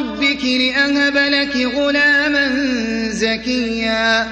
ربك لأهب لك غلاما زكيا.